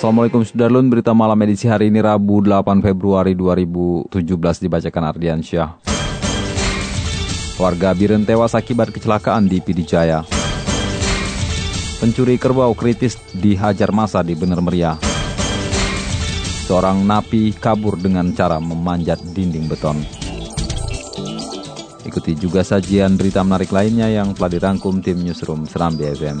Assalamualaikum Sudarlun, berita malam edisi hari ini Rabu 8 Februari 2017 dibacakan Ardian Syah. Warga Biren tewas akibat kecelakaan di Pidijaya. Pencuri kerbau kritis dihajar masa di Bener Meriah. Seorang napi kabur dengan cara memanjat dinding beton. Ikuti juga sajian berita menarik lainnya yang telah dirangkum tim Newsroom Serambi FM.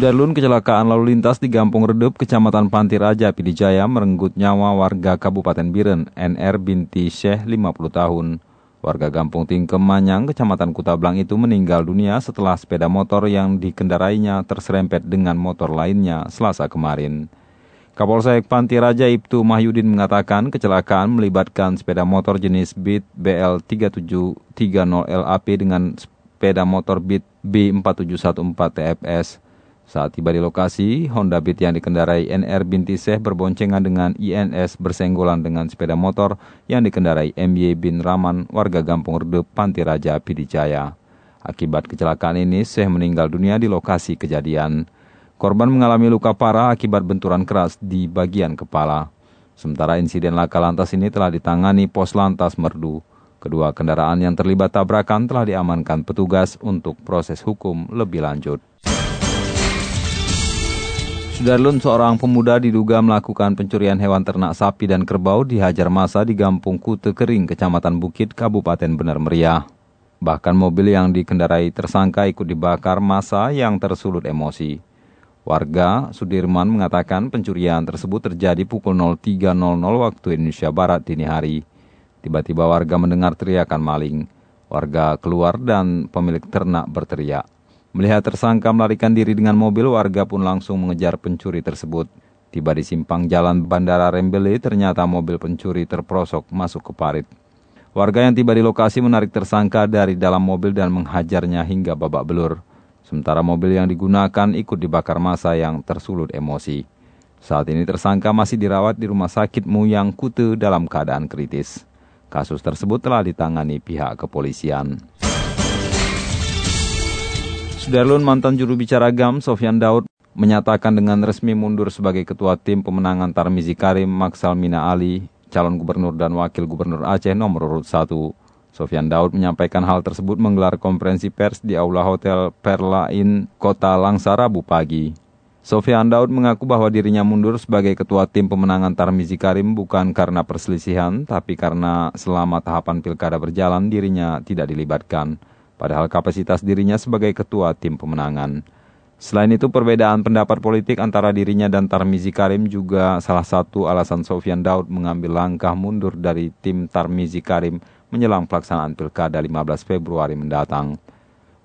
Sudarlun kecelakaan lalu lintas di Gampung Redup, Kecamatan Pantiraja, Pidijaya merenggut nyawa warga Kabupaten Biren, NR binti Syekh 50 tahun. Warga Gampung Tingkem Manyang, Kecamatan Kutablang itu meninggal dunia setelah sepeda motor yang dikendarainya terserempet dengan motor lainnya selasa kemarin. Kapolsek Pantiraja Ibtu Mahyudin mengatakan kecelakaan melibatkan sepeda motor jenis Beat BL 3730 LAP dengan sepeda motor Beat B4714 TFS. Saat tiba di lokasi, Honda Beat yang dikendarai NR binti Syekh berboncengan dengan INS bersenggolan dengan sepeda motor yang dikendarai MY bin Raman, warga Gampung Redup, Pantiraja, Pidijaya. Akibat kecelakaan ini, Syekh meninggal dunia di lokasi kejadian. Korban mengalami luka parah akibat benturan keras di bagian kepala. Sementara insiden laka lantas ini telah ditangani Pos Lantas Merdu. Kedua kendaraan yang terlibat tabrakan telah diamankan petugas untuk proses hukum lebih lanjut. Sudarlun, seorang pemuda diduga melakukan pencurian hewan ternak sapi dan kerbau dihajar masa di Gampung Kute Kering, Kecamatan Bukit, Kabupaten Benar Meriah. Bahkan mobil yang dikendarai tersangka ikut dibakar masa yang tersulut emosi. Warga Sudirman mengatakan pencurian tersebut terjadi pukul 03.00 waktu Indonesia Barat dini hari. Tiba-tiba warga mendengar teriakan maling. Warga keluar dan pemilik ternak berteriak. Melihat tersangka melarikan diri dengan mobil, warga pun langsung mengejar pencuri tersebut. Tiba di simpang jalan Bandara Rembele, ternyata mobil pencuri terprosok masuk ke parit. Warga yang tiba di lokasi menarik tersangka dari dalam mobil dan menghajarnya hingga babak belur. Sementara mobil yang digunakan ikut dibakar masa yang tersulut emosi. Saat ini tersangka masih dirawat di rumah sakit Muyang Kute dalam keadaan kritis. Kasus tersebut telah ditangani pihak kepolisian. Sudarlun mantan juru bicara GAM, Sofyan Daud, menyatakan dengan resmi mundur sebagai ketua tim pemenangan Tarmizi Karim Maksal Mina Ali, calon gubernur dan wakil gubernur Aceh nomor urut 1. Sofyan Daud menyampaikan hal tersebut menggelar konferensi pers di Aula Hotel Perlain, Kota Langsa, Rabu pagi. Sofyan Daud mengaku bahwa dirinya mundur sebagai ketua tim pemenangan Tarmizi Karim bukan karena perselisihan, tapi karena selama tahapan pilkada berjalan dirinya tidak dilibatkan padahal kapasitas dirinya sebagai ketua tim pemenangan. Selain itu, perbedaan pendapat politik antara dirinya dan Tarmizi Karim juga salah satu alasan Sofian Daud mengambil langkah mundur dari tim Tarmizi Karim menjelang pelaksanaan Pilkada 15 Februari mendatang.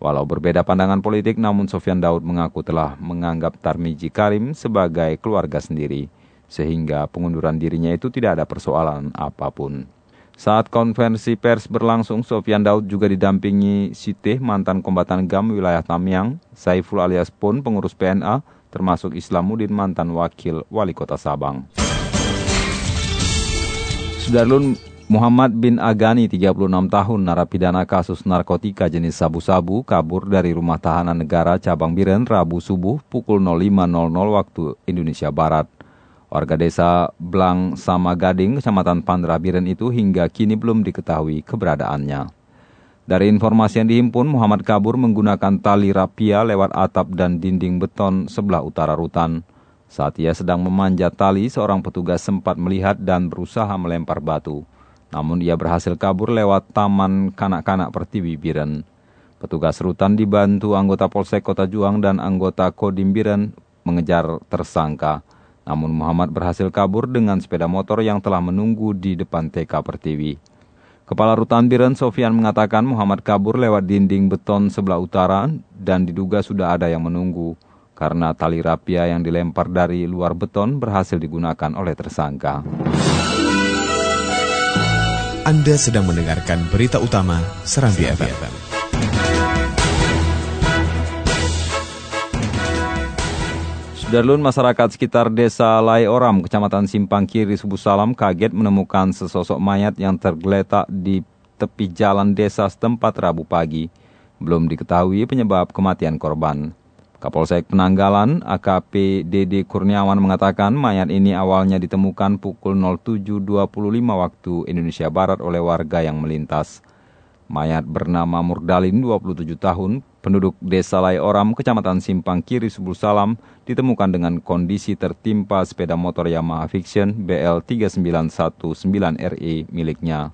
Walau berbeda pandangan politik, namun Sofian Daud mengaku telah menganggap Tarmizi Karim sebagai keluarga sendiri, sehingga pengunduran dirinya itu tidak ada persoalan apa pun. Saat konferensi pers berlangsung, Sofian Daud juga didampingi Siteh, mantan kombatan GAM wilayah Tamyang, Saiful alias Pun, pengurus PNA, termasuk Islamuddin, mantan wakil wali kota Sabang. Sudarlun Muhammad bin Agani, 36 tahun, narapidana kasus narkotika jenis sabu-sabu, kabur dari rumah tahanan negara cabang Biren Rabu subuh pukul 05.00 waktu Indonesia Barat. Warga desa Blang sama Gading, Kecamatan Pandrabiren itu hingga kini belum diketahui keberadaannya. Dari informasi yang dihimpun, Muhammad kabur menggunakan tali rapia lewat atap dan dinding beton sebelah utara rutan. Saat ia sedang memanjat tali, seorang petugas sempat melihat dan berusaha melempar batu. Namun ia berhasil kabur lewat taman kanak-kanak Pertiwi Biren. Petugas rutan dibantu anggota Polsek Kota Juang dan anggota Kodim Biren mengejar tersangka. Namun Muhammad berhasil kabur dengan sepeda motor yang telah menunggu di depan TK Pertiwi. Kepala Rutan Biren Sofian mengatakan Muhammad kabur lewat dinding beton sebelah utara dan diduga sudah ada yang menunggu karena tali rapia yang dilempar dari luar beton berhasil digunakan oleh tersangka. Anda sedang mendengarkan berita utama Serambi, FM. Sudarlun masyarakat sekitar desa Lai Oram, kecamatan Simpang Kiri, Subuh Salam kaget menemukan sesosok mayat yang tergeletak di tepi jalan desa setempat Rabu pagi. Belum diketahui penyebab kematian korban. Kapolsek Penanggalan AKP DD Kurniawan mengatakan mayat ini awalnya ditemukan pukul 07.25 waktu Indonesia Barat oleh warga yang melintas. Mayat bernama Murdalin, 27 tahun, penduduk desa Lai Oram, kecamatan Simpang Kiri, Subul Salam, ditemukan dengan kondisi tertimpa sepeda motor Yamaha Fiction BL 3919RE miliknya.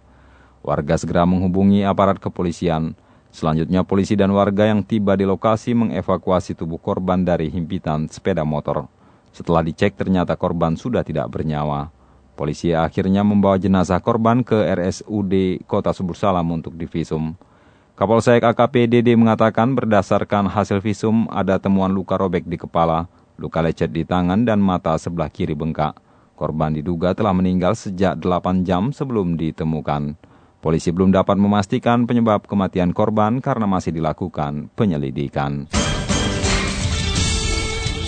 Warga segera menghubungi aparat kepolisian. Selanjutnya polisi dan warga yang tiba di lokasi mengevakuasi tubuh korban dari himpitan sepeda motor. Setelah dicek ternyata korban sudah tidak bernyawa. Polisi akhirnya membawa jenazah korban ke RSUD Kota Subur Salam untuk divisum. Kapolsek AKP DD mengatakan berdasarkan hasil visum ada temuan luka robek di kepala, luka lecet di tangan dan mata sebelah kiri bengkak. Korban diduga telah meninggal sejak 8 jam sebelum ditemukan. Polisi belum dapat memastikan penyebab kematian korban karena masih dilakukan penyelidikan.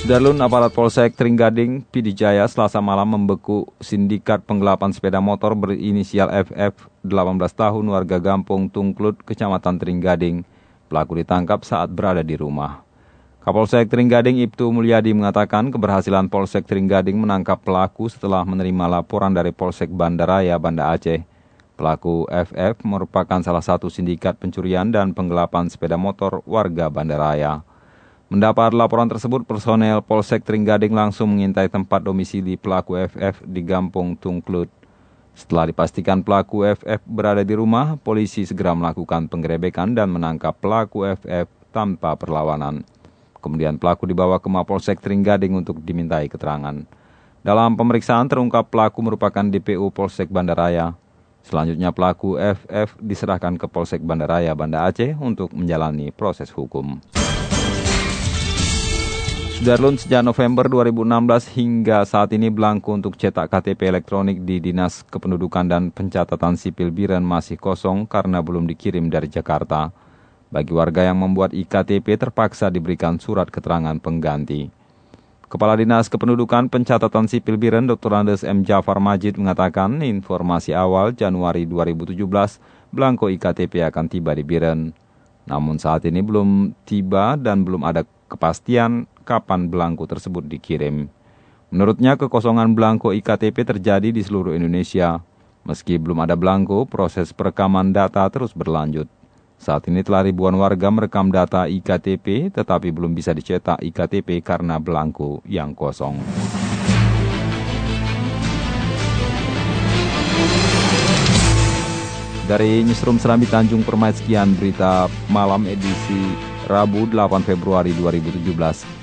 Darlun aparat Polsek Tringgading, Pidijaya selasa malam membeku sindikat penggelapan sepeda motor berinisial FF 18 tahun warga Gampung Tungklut, Kecamatan Tringgading. Pelaku ditangkap saat berada di rumah. Kapolsek Tringgading Ibtu Mulyadi mengatakan keberhasilan Polsek Tringgading menangkap pelaku setelah menerima laporan dari Polsek Bandaraya, Banda Aceh. Pelaku FF merupakan salah satu sindikat pencurian dan penggelapan sepeda motor warga Bandaraya. Mendapat laporan tersebut, personel Polsek Tringgading langsung mengintai tempat domisili pelaku FF di Gampung Tungklut. Setelah dipastikan pelaku FF berada di rumah, polisi segera melakukan penggerebekan dan menangkap pelaku FF tanpa perlawanan. Kemudian pelaku dibawa ke Mapolsek Tringgading untuk dimintai keterangan. Dalam pemeriksaan terungkap pelaku merupakan DPU Polsek Bandaraya. Selanjutnya pelaku FF diserahkan ke Polsek Bandaraya Banda Aceh untuk menjalani proses hukum. Sudarlun sejak November 2016 hingga saat ini belangku untuk cetak KTP elektronik di Dinas Kependudukan dan Pencatatan Sipil Biren masih kosong karena belum dikirim dari Jakarta. Bagi warga yang membuat IKTP terpaksa diberikan surat keterangan pengganti. Kepala Dinas Kependudukan Pencatatan Sipil Biren Dr. Andes M. Jafar Majid mengatakan informasi awal Januari 2017 belangko IKTP akan tiba di Biren. Namun saat ini belum tiba dan belum ada kepastian kapan belangko tersebut dikirim. Menurutnya kekosongan belangko IKTP terjadi di seluruh Indonesia. Meski belum ada belangko, proses perekaman data terus berlanjut. Saat ini telah ribuan warga merekam data IKTP tetapi belum bisa dicetak IKTP karena belangko yang kosong. Dari Newsroom Serambi Tanjung Permai sekian berita malam edisi Rabu 8 Februari 2017.